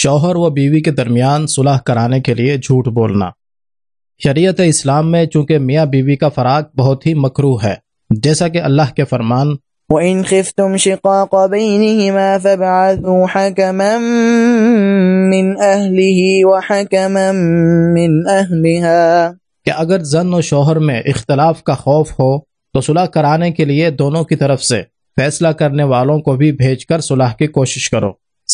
شوہر و بیوی کے درمیان صلح کرانے کے لیے جھوٹ بولنا۔ شریعت اسلام میں چونکہ میاں بیوی کا فراق بہت ہی مکرو ہے جیسا کہ اللہ کے فرمان وَإِنْ خِفْتُمْ شِقَاقَ بَيْنِهِمَا فَابْعَثُوا حَكَمًا مِّنْ أَهْلِهِ وَحَكَمًا مِّنْ أَهْلِهَا۔ کہ اگر زن و شوہر میں اختلاف کا خوف ہو تو صلح کرانے کے لیے دونوں کی طرف سے فیصلہ کرنے والوں کو بھی بھیج کر صلح کی کوشش کرو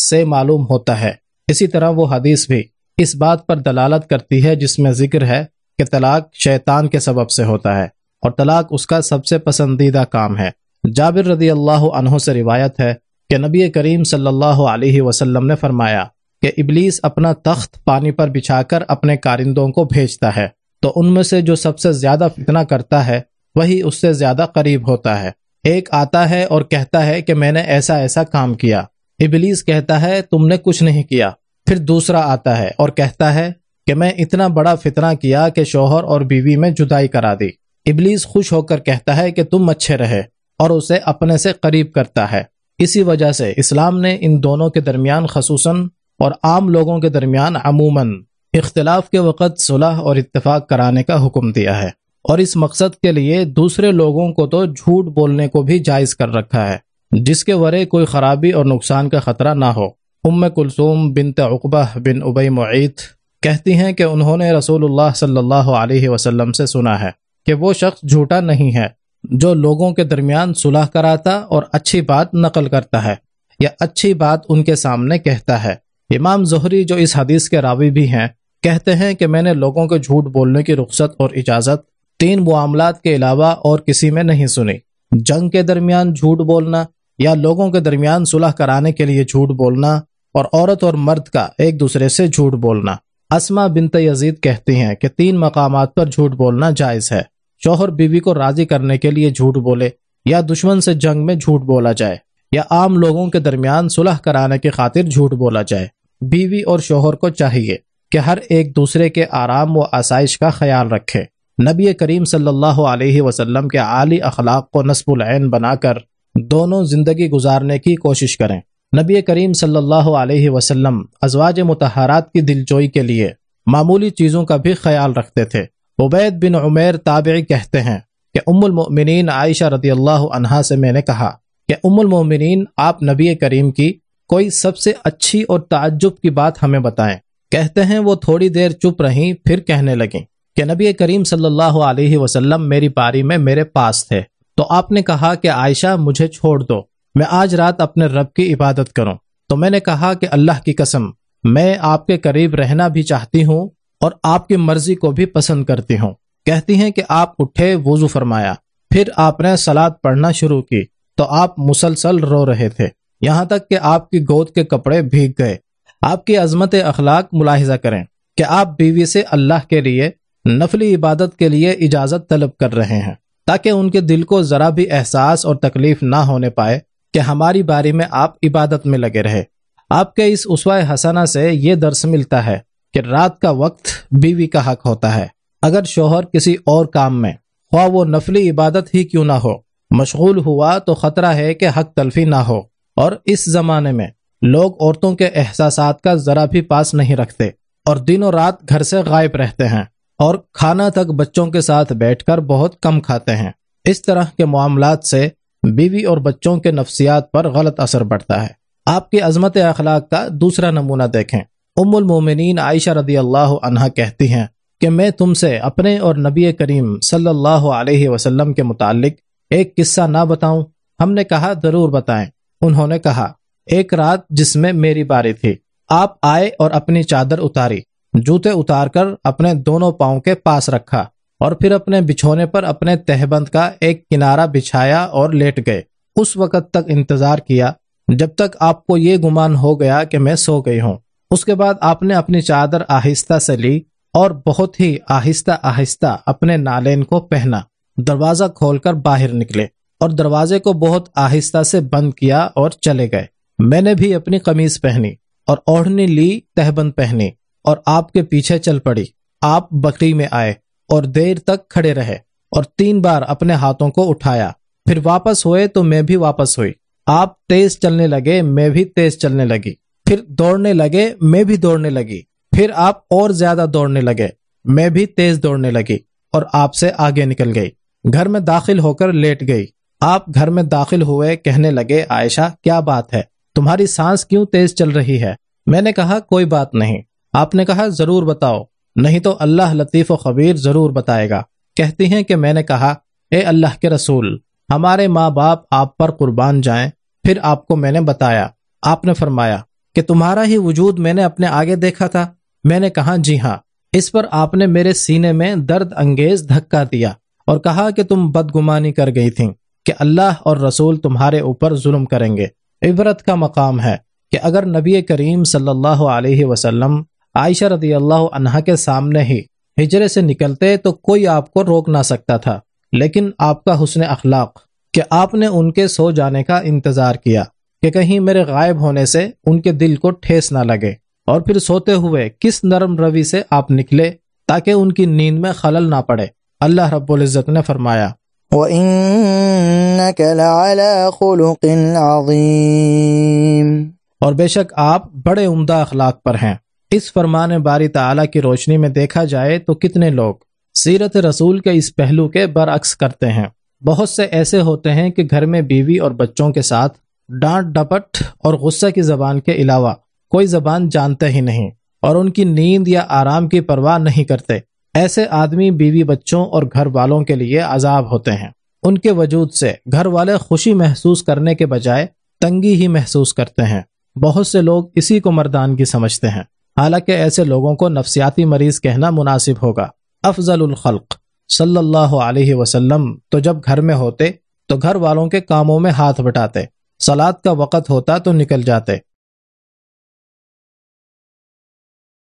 سے معلوم ہوتا ہے۔ اسی طرح وہ حدیث بھی اس بات پر دلالت کرتی ہے جس میں ذکر ہے کہ طلاق شیطان کے سبب سے ہوتا ہے اور طلاق اس کا سب سے پسندیدہ کام ہے۔ جابر رضی اللہ عنہ سے روایت ہے کہ نبی کریم صلی اللہ علیہ وسلم نے فرمایا کہ ابلیس اپنا تخت پانی پر بچھا کر اپنے کارندوں کو بھیجتا ہے، تو ان میں سے جو سب سے زیادہ فتنہ کرتا ہے، وہی اس سے زیادہ قریب ہوتا ہے۔ ایک آتا ہے اور کہتا ہے کہ میں نے ایسا ایسا کام کیا۔ ابلیس کہتا ہے، تم نے کچھ نہیں کیا۔ پھر دوسرا آتا ہے اور کہتا ہے کہ میں اتنا بڑا فتنہ کیا کہ شوہر اور بیوی میں جدائی کرا دی۔ ابلیس خوش ہو کر کہتا ہے کہ تم اچھے رہے اور اسے اپنے سے قریب کرتا ہے۔ اسی وجہ سے اسلام نے ان دونوں کے درمیان خصوصاً اور عام لوگوں کے درمیان عموماً اختلاف کے وقت صلح اور اتفاق کرانے کا حکم دیا ہے اور اس مقصد کے لیے دوسرے لوگوں کو تو جھوٹ بولنے کو بھی جائز کر رکھا ہے۔ جس کے ورے کوئی خرابی اور نقصان کا خطرہ نہ ہو۔ ام کلثوم بنت عقبہ بن ابئی معیت کہتی ہیں کہ انہوں نے رسول اللہ صلی اللہ علیہ وسلم سے سنا ہے کہ وہ شخص جھوٹا نہیں ہے، جو لوگوں کے درمیان صلح کراتا اور اچھی بات نقل کرتا ہے یا اچھی بات ان کے سامنے کہتا ہے۔ امام زہری جو اس حدیث کے راوی بھی ہیں، کہتے ہیں کہ میں نے لوگوں کے جھوٹ بولنے کی رخصت اور اجازت تین معاملات کے علاوہ اور کسی میں نہیں سنی۔ جنگ کے درمیان جھوٹ بولنا یا لوگوں کے درمیان صلح کرانے کے لیے جھوٹ بولنا اور عورت اور مرد کا ایک دوسرے سے جھوٹ بولنا۔ اسما بنت یزید کہتی ہیں کہ تین مقامات پر جھوٹ بولنا جائز ہے۔ شوہر بیوی کو راضی کرنے کے لیے جھوٹ بولے یا دشمن سے جنگ میں جھوٹ بولا جائے یا عام لوگوں کے درمیان صلح کرانے کی خاطر جھوٹ بولا جائے۔ بیوی اور شوہر کو چاہیے کہ ہر ایک دوسرے کے آرام و آسائش کا خیال رکھے۔ نبی کریم صلی اللہ علیہ وسلم کے عالی اخلاق کو نصب العین بنا کر دونوں زندگی گزارنے کی کوشش کریں۔ نبی کریم صلی اللہ علیہ وسلم ازواج متحرات کی دلچوئی کے لیے معمولی چیزوں کا بھی خیال رکھتے تھے۔ عبید بن عمیر تابعی کہتے ہیں کہ ام المؤمنین عائشہ رضی اللہ عنہا سے میں نے کہا کہ ام المؤمنین، آپ نبی کریم کی کوئی سب سے اچھی اور تعجب کی بات ہمیں بتائیں۔ کہتے ہیں، وہ تھوڑی دیر چپ رہیں، پھر کہنے لگیں کہ نبی کریم صلی اللہ علیہ وسلم میری پاری میں میرے پاس تھے۔ تو آپ نے کہا کہ عائشہ مجھے چھوڑ دو، میں آج رات اپنے رب کی عبادت کروں۔ تو میں نے کہا کہ اللہ کی قسم، میں آپ کے قریب رہنا بھی چاہتی ہوں اور آپ کی مرضی کو بھی پسند کرتی ہوں۔ کہتی ہیں کہ آپ اٹھے، وضو فرمایا۔ پھر آپ نے سلاد پڑھنا شروع کی۔ تو آپ مسلسل رو رہے تھے۔ یہاں تک کہ آپ کی گود کے کپڑے بھیگ گئے۔ آپ کی عظمت اخلاق ملاحظہ کریں کہ آپ بیوی سے اللہ کے لیے نفلی عبادت کے لیے اجازت طلب کر رہے ہیں۔ تاکہ ان کے دل کو ذرا بھی احساس اور تکلیف نہ ہونے پائے کہ ہماری باری میں آپ عبادت میں لگے رہے۔ آپ کے اس اسوائے حسنہ سے یہ درس ملتا ہے کہ رات کا وقت بیوی کا حق ہوتا ہے۔ اگر شوہر کسی اور کام میں خواہ وہ نفلی عبادت ہی کیوں نہ ہو، مشغول ہوا تو خطرہ ہے کہ حق تلفی نہ ہو۔ اور اس زمانے میں لوگ عورتوں کے احساسات کا ذرا بھی پاس نہیں رکھتے اور دن و رات گھر سے غائب رہتے ہیں۔ اور کھانا تک بچوں کے ساتھ بیٹھ کر بہت کم کھاتے ہیں۔ اس طرح کے معاملات سے بیوی اور بچوں کے نفسیات پر غلط اثر پڑتا ہے۔ آپ کی عظمت اخلاق کا دوسرا نمونہ دیکھیں۔ ام المومنین عائشہ رضی اللہ عنہ کہتی ہیں کہ میں تم سے اپنے اور نبی کریم صلی اللہ علیہ وسلم کے متعلق ایک قصہ نہ بتاؤں۔ ہم نے کہا، ضرور بتائیں۔ انہوں نے کہا، ایک رات جس میں میری باری تھی، آپ آئے اور اپنی چادر اتاری۔ جوتے اتار کر اپنے دونوں پاؤں کے پاس رکھا اور پھر اپنے بچھونے پر اپنے تہبند کا ایک کنارہ بچھایا اور لیٹ گئے۔ اس وقت تک انتظار کیا جب تک آپ کو یہ گمان ہو گیا کہ میں سو گئی ہوں۔ اس کے بعد آپ نے اپنی چادر آہستہ سے لی اور بہت ہی آہستہ آہستہ اپنے نالین کو پہنا۔ دروازہ کھول کر باہر نکلے اور دروازے کو بہت آہستہ سے بند کیا اور چلے گئے۔ میں نے بھی اپنی قمیض پہنی اور اوڑھنی لی، تہبند پہنی۔ اور آپ کے پیچھے چل پڑی۔ آپ بکری میں آئے اور دیر تک کھڑے رہے اور تین بار اپنے ہاتھوں کو اٹھایا۔ پھر واپس ہوئے تو میں بھی واپس ہوئی۔ آپ تیز چلنے لگے، میں بھی تیز چلنے لگی۔ پھر دوڑنے لگے، میں بھی دوڑنے لگی۔ پھر آپ اور زیادہ دوڑنے لگے، میں بھی تیز دوڑنے لگی اور آپ سے آگے نکل گئی۔ گھر میں داخل ہو کر لیٹ گئی۔ آپ گھر میں داخل ہوئے کہنے لگے، عائشہ، کیا بات ہے؟ تمہاری سانس کیوں تیز چل رہی ہے؟ میں نے کہا، کوئی بات نہیں۔ آپ نے کہا، ضرور بتاؤ. نہیں تو اللہ لطیف و خبیر ضرور بتائے گا۔ کہتی ہیں کہ میں نے کہا، اے اللہ کے رسول، ہمارے ماں باپ آپ پر قربان جائیں، پھر آپ کو میں نے بتایا۔ آپ نے فرمایا کہ تمہارا ہی وجود میں نے اپنے آگے دیکھا تھا۔ میں نے کہا جی ہاں۔ اس پر آپ نے میرے سینے میں درد انگیز دھکا دیا اور کہا کہ تم بدگمانی کر گئی تھی کہ اللہ اور رسول تمہارے اوپر ظلم کریں گے۔ عبرت کا مقام ہے کہ اگر نبی کریم صلی اللہ علیہ وسلم عائشہ رضی اللہ عنہ کے سامنے ہی ہجرے سے نکلتے تو کوئی آپ کو روک نہ سکتا تھا لیکن آپ کا حسن اخلاق کہ آپ نے ان کے سو جانے کا انتظار کیا کہ کہیں میرے غائب ہونے سے ان کے دل کو ٹھیس نہ لگے اور پھر سوتے ہوئے کس نرم روی سے آپ نکلے تاکہ ان کی نیند میں خلل نہ پڑے۔ اللہ رب العزت نے فرمایا وَإِنَّكَ لَعَلَى خُلُقٍ عَظِيمٍ۔ اور بے شک آپ بڑے عمدہ اخلاق پر ہیں۔ اس فرمان باری تعالی کی روشنی میں دیکھا جائے تو کتنے لوگ سیرت رسول کے اس پہلو کے برعکس کرتے ہیں۔ بہت سے ایسے ہوتے ہیں کہ گھر میں بیوی اور بچوں کے ساتھ ڈانٹ ڈپٹ اور غصہ کی زبان کے علاوہ کوئی زبان جانتے ہی نہیں اور ان کی نیند یا آرام کی پرواہ نہیں کرتے۔ ایسے آدمی بیوی بچوں اور گھر والوں کے لیے عذاب ہوتے ہیں۔ ان کے وجود سے گھر والے خوشی محسوس کرنے کے بجائے تنگی ہی محسوس کرتے ہیں۔ بہت سے لوگ اسی کو مردانگی سمجھتے ہیں۔ حالانکہ ایسے لوگوں کو نفسیاتی مریض کہنا مناسب ہوگا۔ افضل الخلق۔ صلی اللہ علیہ وسلم تو جب گھر میں ہوتے، تو گھر والوں کے کاموں میں ہاتھ بٹاتے۔ سلاد کا وقت ہوتا تو نکل جاتے۔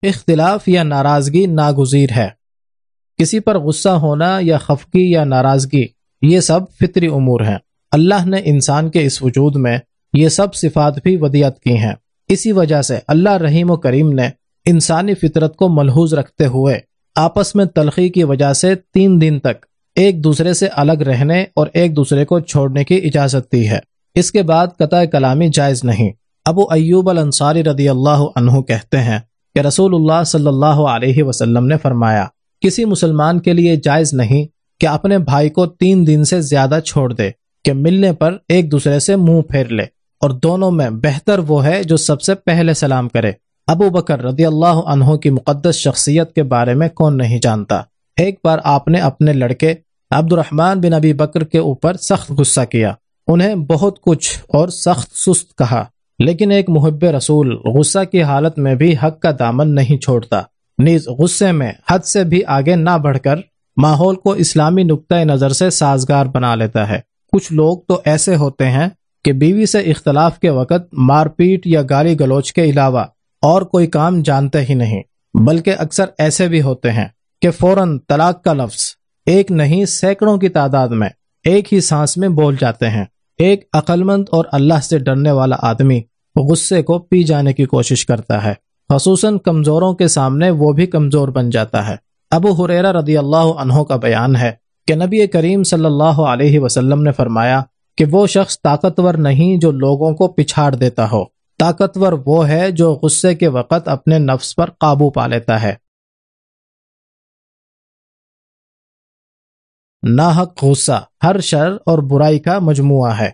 اختلاف یا ناراضگی ناگزیر ہے۔ کسی پر غصہ ہونا یا خفگی یا ناراضگی، یہ سب فطری امور ہیں۔ اللہ نے انسان کے اس وجود میں یہ سب صفات بھی ودیت کی ہیں۔ اسی وجہ سے اللہ رحیم و کریم نے انسانی فطرت کو ملحوظ رکھتے ہوئے آپس میں تلخی کی وجہ سے تین دن تک ایک دوسرے سے الگ رہنے اور ایک دوسرے کو چھوڑنے کی اجازت دی ہے۔ اس کے بعد قطع کلامی جائز نہیں۔ ابو ایوب الانصاری رضی اللہ عنہ کہتے ہیں کہ رسول اللہ صلی اللہ علیہ وسلم نے فرمایا، کسی مسلمان کے لیے جائز نہیں کہ اپنے بھائی کو تین دن سے زیادہ چھوڑ دے، کہ ملنے پر ایک دوسرے سے منہ پھیر لے۔ اور دونوں میں بہتر وہ ہے جو سب سے پہلے سلام کرے۔ ابو بکر رضی اللہ عنہ کی مقدس شخصیت کے بارے میں کون نہیں جانتا۔ ایک بار آپ نے اپنے لڑکے عبد الرحمن بن ابی بکر کے اوپر سخت غصہ کیا۔ انہیں بہت کچھ اور سخت سست کہا، لیکن ایک محب رسول غصہ کی حالت میں بھی حق کا دامن نہیں چھوڑتا۔ نیز غصے میں حد سے بھی آگے نہ بڑھ کر ماحول کو اسلامی نقطۂ نظر سے سازگار بنا لیتا ہے۔ کچھ لوگ تو ایسے ہوتے ہیں کہ بیوی سے اختلاف کے وقت مار پیٹ یا گالی گلوچ کے علاوہ اور کوئی کام جانتے ہی نہیں، بلکہ اکثر ایسے بھی ہوتے ہیں کہ فوراً طلاق کا لفظ ایک نہیں سینکڑوں کی تعداد میں ایک ہی سانس میں بول جاتے ہیں۔ ایک عقلمند اور اللہ سے ڈرنے والا آدمی غصے کو پی جانے کی کوشش کرتا ہے۔ خصوصاً کمزوروں کے سامنے وہ بھی کمزور بن جاتا ہے۔ ابو حریرہ رضی اللہ عنہ کا بیان ہے کہ نبی کریم صلی اللہ علیہ وسلم نے فرمایا کہ وہ شخص طاقتور نہیں جو لوگوں کو پچھاڑ دیتا ہو۔ طاقتور وہ ہے جو غصے کے وقت اپنے نفس پر قابو پا لیتا ہے۔ ناحق غصہ، ہر شر اور برائی کا مجموعہ ہے۔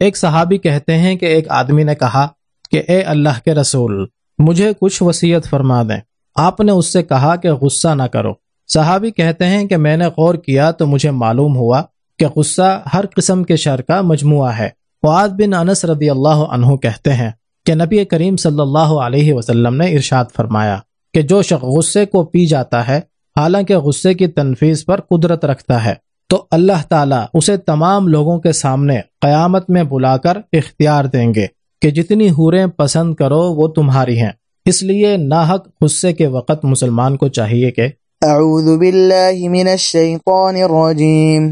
ایک صحابی کہتے ہیں کہ ایک آدمی نے کہا کہ اے اللہ کے رسول، مجھے کچھ وسیعت فرما دیں۔ آپ نے اس سے کہا کہ غصہ نہ کرو۔ صحابی کہتے ہیں کہ میں نے غور کیا تو مجھے معلوم ہوا کہ غصہ ہر قسم کے شر کا مجموعہ ہے۔ فعاد بن انس رضی اللہ عنہ کہتے ہیں کہ نبی کریم صلی اللہ علیہ وسلم نے ارشاد فرمایا کہ جو شخص غصے کو پی جاتا ہے، حالانکہ غصے کی تنفیذ پر قدرت رکھتا ہے، تو اللہ تعالیٰ اسے تمام لوگوں کے سامنے قیامت میں بلا کر اختیار دیں گے کہ جتنی حوریں پسند کرو وہ تمہاری ہیں۔ اس لیے ناحق غصے کے وقت مسلمان کو چاہیے کہ اعوذ باللہ من الشیطان الرجیم۔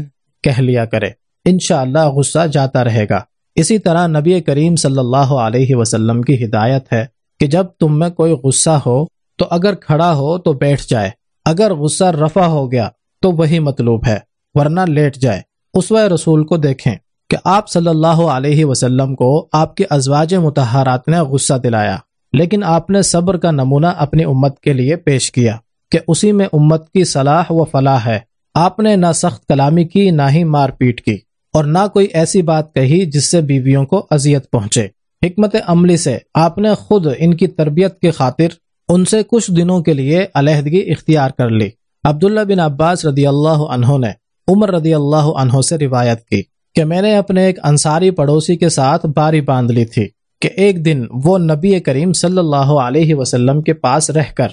کہہ لیا کرے۔ انشاءاللہ غصہ جاتا رہے گا۔ اسی طرح نبی کریم صلی اللہ علیہ وسلم کی ہدایت ہے کہ جب تم میں کوئی غصہ ہو تو اگر کھڑا ہو تو بیٹھ جائے۔ اگر غصہ رفع ہو گیا تو وہی مطلوب ہے، ورنہ لیٹ جائے۔ اس رسول کو دیکھیں کہ آپ صلی اللہ علیہ وسلم کو آپ کے ازواج متحرات نے غصہ دلایا، لیکن آپ نے صبر کا نمونہ اپنی امت کے لیے پیش کیا کہ اسی میں امت کی صلاح و فلاح ہے۔ آپ نے نہ سخت کلامی کی، نہ ہی مار پیٹ کی، اور نہ کوئی ایسی بات کہی جس سے بیویوں کو اذیت پہنچے۔ حکمت عملی سے آپ نے خود ان کی تربیت کی خاطر ان سے کچھ دنوں کے لیے علیحدگی اختیار کر لی۔ عبداللہ بن عباس رضی اللہ عنہ نے عمر رضی اللہ عنہ سے روایت کی کہ میں نے اپنے ایک انصاری پڑوسی کے ساتھ باری باندھ لی تھی کہ ایک دن وہ نبی کریم صلی اللہ علیہ وسلم کے پاس رہ کر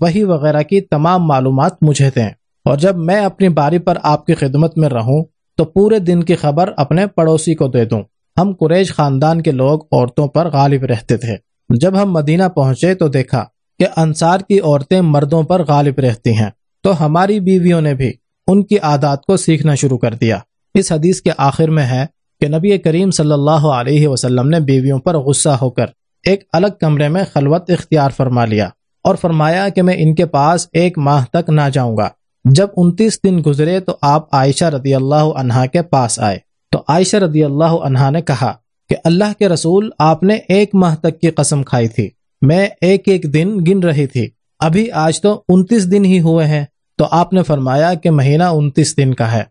وہی وغیرہ کی تمام معلومات مجھے دیں۔ اور جب میں اپنی باری پر آپ کی خدمت میں رہوں، تو پورے دن کی خبر اپنے پڑوسی کو دے دوں۔ ہم قریش خاندان کے لوگ عورتوں پر غالب رہتے تھے۔ جب ہم مدینہ پہنچے تو دیکھا کہ انصار کی عورتیں مردوں پر غالب رہتی ہیں۔ تو ہماری بیویوں نے بھی ان کی عادات کو سیکھنا شروع کر دیا۔ اس حدیث کے آخر میں ہے کہ نبی کریم صلی اللہ علیہ وسلم نے بیویوں پر غصہ ہو کر ایک الگ کمرے میں خلوت اختیار فرما لیا اور فرمایا کہ میں ان کے پاس ایک ماہ تک نہ جاؤں گا۔ جب انتیس دن گزرے تو آپ عائشہ رضی اللہ عنہا کے پاس آئے۔ تو عائشہ رضی اللہ عنہا نے کہا کہ اللہ کے رسول آپ نے ایک ماہ تک کی قسم کھائی تھی۔ میں ایک ایک دن گن رہی تھی۔ ابھی آج تو انتیس دن ہی ہوئے ہیں۔ تو آپ نے فرمایا کہ مہینہ انتیس دن کا ہے۔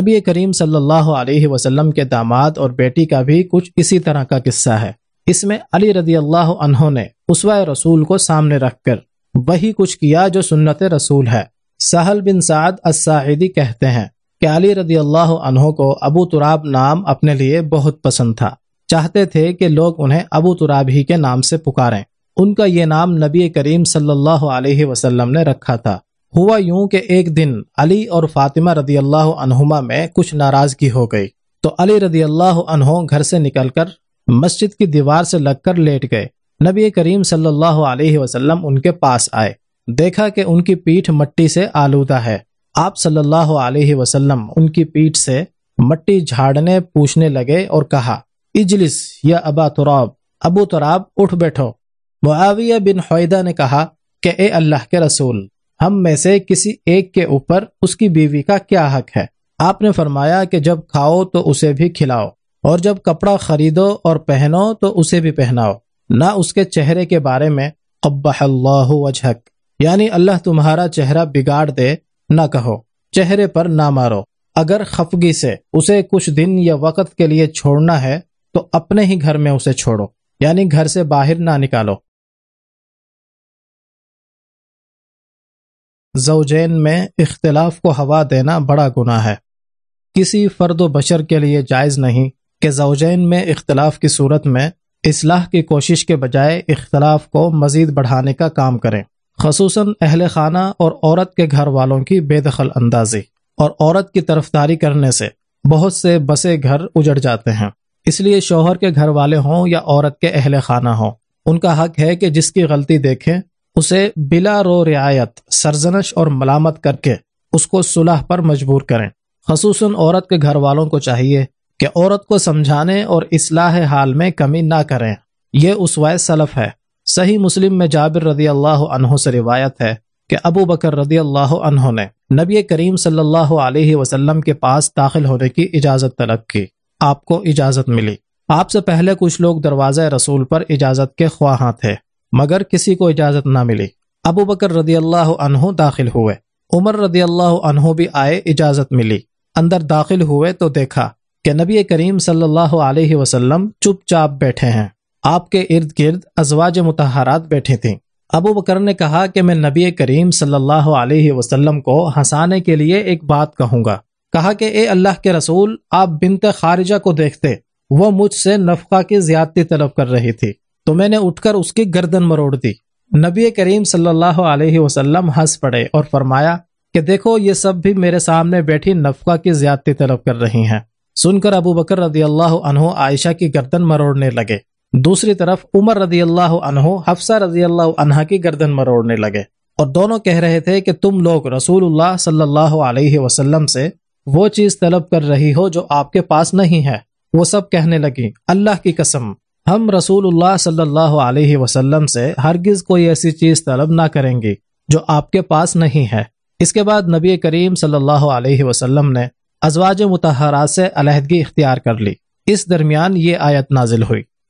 نبی کریم صلی اللہ علیہ وسلم کے داماد اور بیٹی کا بھی کچھ اسی طرح کا قصہ ہے۔ اس میں علی رضی اللہ عنہ نے اسوہ رسول کو سامنے رکھ کر وہی کچھ کیا جو سنت رسول ہے۔ سہل بن سعد الساعدی کہتے ہیں کہ علی رضی اللہ عنہ کو ابو تراب نام اپنے لیے بہت پسند تھا۔ چاہتے تھے کہ لوگ انہیں ابو تراب ہی کے نام سے پکاریں۔ ان کا یہ نام نبی کریم صلی اللہ علیہ وسلم نے رکھا تھا۔ ہوا یوں کہ ایک دن علی اور فاطمہ رضی اللہ عنہما میں کچھ ناراضگی ہو گئی۔ تو علی رضی اللہ عنہ گھر سے نکل کر مسجد کی دیوار سے لگ کر لیٹ گئے۔ نبی کریم صلی اللہ علیہ وسلم ان کے پاس آئے۔ دیکھا کہ ان کی پیٹھ مٹی سے آلودہ ہے۔ آپ صلی اللہ علیہ وسلم ان کی پیٹھ سے مٹی جھاڑنے پوچھنے لگے اور کہا، اجلس یا ابا تراب۔ ابو تراب، اٹھ بیٹھو۔ معاویہ بن حیدہ نے کہا کہ اے اللہ کے رسول، ہم میں سے کسی ایک کے اوپر اس کی بیوی کا کیا حق ہے؟ آپ نے فرمایا کہ جب کھاؤ تو اسے بھی کھلاؤ، اور جب کپڑا خریدو اور پہنو تو اسے بھی پہناؤ۔ نہ اس کے چہرے کے بارے میں قبح اللہ وجہک۔ یعنی اللہ تمہارا چہرہ بگاڑ دے، نہ کہو۔ چہرے پر نہ مارو۔ اگر خفگی سے اسے کچھ دن یا وقت کے لیے چھوڑنا ہے، تو اپنے ہی گھر میں اسے چھوڑو۔ یعنی گھر سے باہر نہ نکالو۔ زوجین میں اختلاف کو ہوا دینا بڑا گناہ ہے۔ کسی فرد و بشر کے لیے جائز نہیں کہ زوجین میں اختلاف کی صورت میں اصلاح کی کوشش کے بجائے اختلاف کو مزید بڑھانے کا کام کریں۔ خصوصاً اہل خانہ اور عورت کے گھر والوں کی بے دخل اندازی۔ اور عورت کی طرفداری کرنے سے بہت سے بسے گھر اجڑ جاتے ہیں۔ اس لیے شوہر کے گھر والے ہوں یا عورت کے اہل خانہ ہوں، ان کا حق ہے کہ جس کی غلطی دیکھیں، اسے بلا رو رعایت، سرزنش اور ملامت کر کے اس کو صلح پر مجبور کریں۔ خصوصاً عورت کے گھر والوں کو چاہیے کہ عورت کو سمجھانے اور اصلاح حال میں کمی نہ کریں۔ یہ اس سلف ہے۔ صحیح مسلم میں جابر رضی اللہ عنہ سے روایت ہے کہ ابو بکر رضی اللہ عنہ نے نبی کریم صلی اللہ علیہ وسلم کے پاس داخل ہونے کی اجازت طلب کی۔ آپ کو اجازت ملی۔ آپ سے پہلے کچھ لوگ دروازہ رسول پر اجازت کے خواہاں تھے، مگر کسی کو اجازت نہ ملی۔ ابو بکر رضی اللہ عنہ داخل ہوئے۔ عمر رضی اللہ عنہ بھی آئے اجازت ملی۔ اندر داخل ہوئے تو دیکھا کہ نبی کریم صلی اللہ علیہ وسلم چپ چاپ بیٹھے ہیں۔ آپ کے ارد گرد ازواج متحرات بیٹھی تھیں ابو بکر نے کہا کہ میں نبی کریم صلی اللہ علیہ وسلم کو ہنسانے کے لیے ایک بات کہوں گا۔ کہا کہ اے اللہ کے رسول، آپ بنت خارجہ کو دیکھتے، وہ مجھ سے نفقہ کی زیادتی طلب کر رہی تھی تو میں نے اٹھ کر اس کی گردن مروڑ دی۔ نبی کریم صلی اللہ علیہ وسلم ہنس پڑے اور فرمایا کہ دیکھو، یہ سب بھی میرے سامنے بیٹھی نفقہ کی زیادتی طلب کر رہی ہیں۔ سن کر ابو بکر رضی اللہ عنہ عائشہ کی گردن مروڑنے لگے۔ دوسری طرف عمر رضی اللہ عنہ حفصہ رضی اللہ عنہ کی گردن مروڑنے لگے اور دونوں کہہ رہے تھے کہ تم لوگ رسول اللہ صلی اللہ علیہ وسلم سے وہ چیز طلب کر رہی ہو جو آپ کے پاس نہیں ہے۔ وہ سب کہنے لگی اللہ کی قسم، ہم رسول اللہ صلی اللہ علیہ وسلم سے ہرگز کوئی ایسی چیز طلب نہ کریں گی جو آپ کے پاس نہیں ہے۔ اس کے بعد نبی کریم صلی اللہ علیہ وسلم نے ازواج متحرات سے علیحدگی اختیار کر لی۔ اس درمیان یہ آیت نازل ہوئی۔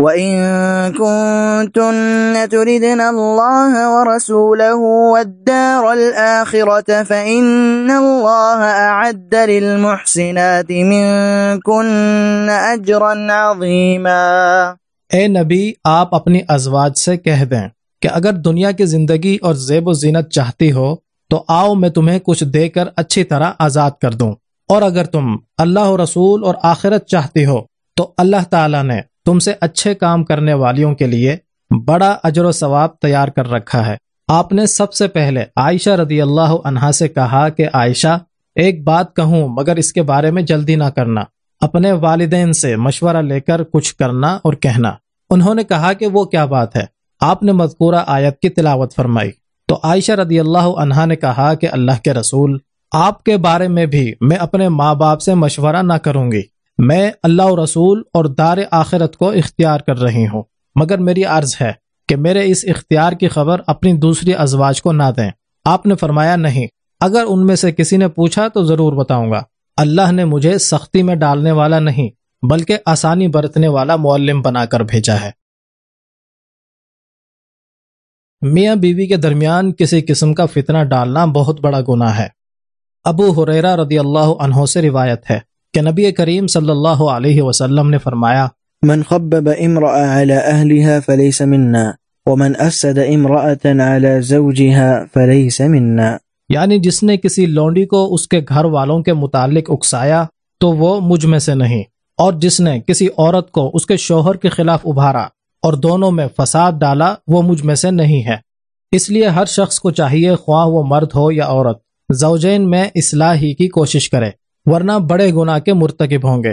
وإن كنتن تردن الله ورسوله والدار الآخرة فإن الله أعد للمحسنات منكن أجرا عظيما۔ اے نبی، آپ اپنی ازواج سے کہہ دیں کہ اگر دنیا کی زندگی اور زیب و زینت چاہتی ہو، تو آؤ میں تمہیں کچھ دے کر اچھی طرح آزاد کر دوں۔ اور اگر تم اللہ و رسول اور آخرت چاہتی ہو، تو اللہ تعالیٰ نے تم سے اچھے کام کرنے والیوں کے لیے بڑا اجر و ثواب تیار کر رکھا ہے۔ آپ نے سب سے پہلے عائشہ رضی اللہ عنہا سے کہا کہ، عائشہ، ایک بات کہوں، مگر اس کے بارے میں جلدی نہ کرنا۔ اپنے والدین سے مشورہ لے کر کچھ کرنا اور کہنا۔ انہوں نے کہا کہ وہ کیا بات ہے۔ آپ نے مذکورہ آیت کی تلاوت فرمائی۔ تو عائشہ رضی اللہ عنہا نے کہا کہ اللہ کے رسول، آپ کے بارے میں بھی میں اپنے ماں باپ سے مشورہ نہ کروں گی۔ میں اللہ و رسول اور دار آخرت کو اختیار کر رہی ہوں۔ مگر میری عرض ہے کہ میرے اس اختیار کی خبر اپنی دوسری ازواج کو نہ دیں۔ آپ نے فرمایا نہیں، اگر ان میں سے کسی نے پوچھا تو ضرور بتاؤں گا۔ اللہ نے مجھے سختی میں ڈالنے والا نہیں، بلکہ آسانی برتنے والا معلم بنا کر بھیجا ہے۔ میاں بیوی کے درمیان کسی قسم کا فتنہ ڈالنا بہت بڑا گناہ ہے۔ ابو حریرا رضی اللہ عنہ سے روایت ہے۔ کہ نبی کریم صلی اللہ علیہ وسلم نے فرمایا من خبب امرأة على أهلها فليس منا ومن أفسد امرأة على زوجها فليس منا. یعنی جس نے کسی لونڈی کو اس کے گھر والوں کے متعلق اکسایا تو وہ مجھ میں سے نہیں اور جس نے کسی عورت کو اس کے شوہر کے خلاف ابھارا اور دونوں میں فساد ڈالا وہ مجھ میں سے نہیں ہے۔ اس لیے ہر شخص کو چاہیے خواہ وہ مرد ہو یا عورت زوجین میں اصلاحی کی کوشش کرے۔ ورنہ بڑے گناہ کے مرتکب ہوں گے۔